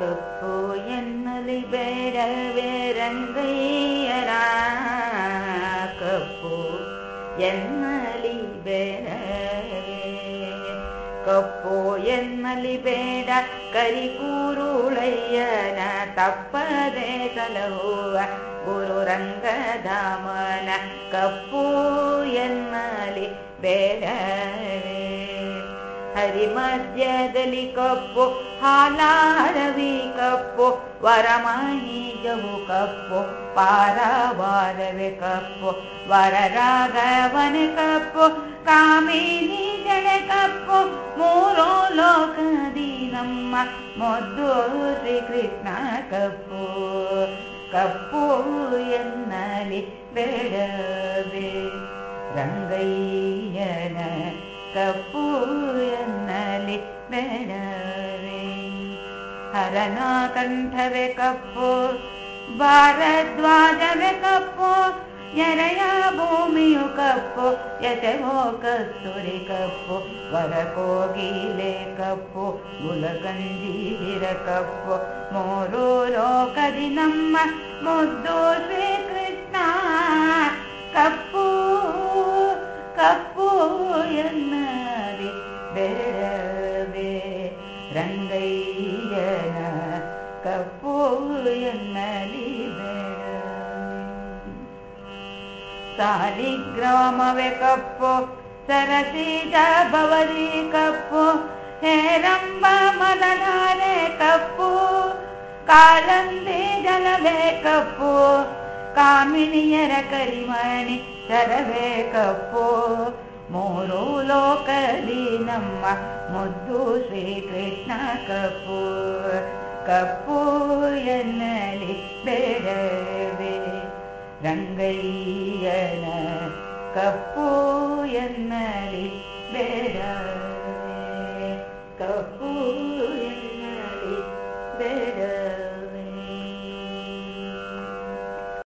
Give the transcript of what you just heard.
ಕಪ್ಪು ಎನ್ನಲಿ ಬೇಡವೇ ರಂಗಯ್ಯರ ಕಪ್ಪು ಎನ್ನಲಿ ಬೇಡವೇ ಕಪ್ಪು ಎನ್ನಲಿ ಬೇಡ ಕರಿಕೂರುಳಯ್ಯನ ತಪ್ಪದೆ ಸಲಹುವ ಗುರು ರಂಗಧಾಮನ ಕಪ್ಪು ಎನ್ನಲಿ ಬೇಡವೇ ಹರಿ ಮಧ್ಯದಲ್ಲಿ ಕಪ್ಪು ಹಾಲಾರವಿ ಕಪ್ಪು ವರಮಹಿಜವು ಕಪ್ಪು ಪಾರವಾರವೆ ಕಪ್ಪು ವರರಾಗವನ ಕಪ್ಪು ಕಾಮಿನಿ ಜಡೆ ಕಪ್ಪು ಮೂರೋ ಲೋಕದಿ ನಮ್ಮ ಮೊದ್ದು ಶ್ರೀಕೃಷ್ಣ ಕಪ್ಪು ಕಪ್ಪು ಎನ್ನಲಿ ಬೇಡವೇ ರಂಗಯ್ಯನ ಕಪ್ಪು ಎನ್ನಲಿ ಬೇಡವೇ ಹರನ ಕಂಠವೇ ಕಪ್ಪು ಭಾರದ್ವಾಜವೇ ಕಪ್ಪು ಎರೆಯ ಭೂಮಿಯು ಕಪ್ಪು ಎಸೆವೋ ಕಸ್ತೂರಿ ಕಪ್ಪು ವರ ಕೋಗಿಲೆ ಕಪ್ಪು ಗುಲಗಂಜೀರ ಕಪ್ಪು ಮೂರು ಲೋಕದಿ ನಮ್ಮ ಮುದ್ದು ಶ್ರೀಕೃಷ್ಣ ಕಪ್ಪು ಕಪ್ಪು ಎನ್ನಲಿ ರಂಗಯ್ಯನ ಕಪ್ಪು ಎನ್ನಲಿ ಬೇಡವೇ ಸಾಲಿಗ್ರಾಮವೇ ಕಪ್ಪು ಸರಸಿಜ ಭವದಿ ಕಪ್ಪು ಹೇರಂಬ ಮದಧಾರೆ ಕಪ್ಪು ಕಾಲಂದಿ ಜಲವೇ ಕಪ್ಪು ಕಾಮಿನಿಯರ ಕರಿಮಣಿ ಸರವೇ ಕಪ್ಪು ಭೂಲೋಕದಿ ನಮ್ಮ ಮುದ್ದು ಶ್ರೀಕೃಷ್ಣ ಕಪ್ಪು ಕಪ್ಪು ಎನ್ನಲಿ ಬೇಡವೇ ರಂಗಯ್ಯನ ಕಪ್ಪು ಎನ್ನಲಿ ಬೇಡವೇ ಕಪ್ಪು ಎನ್ನಲಿ ಬೇಡ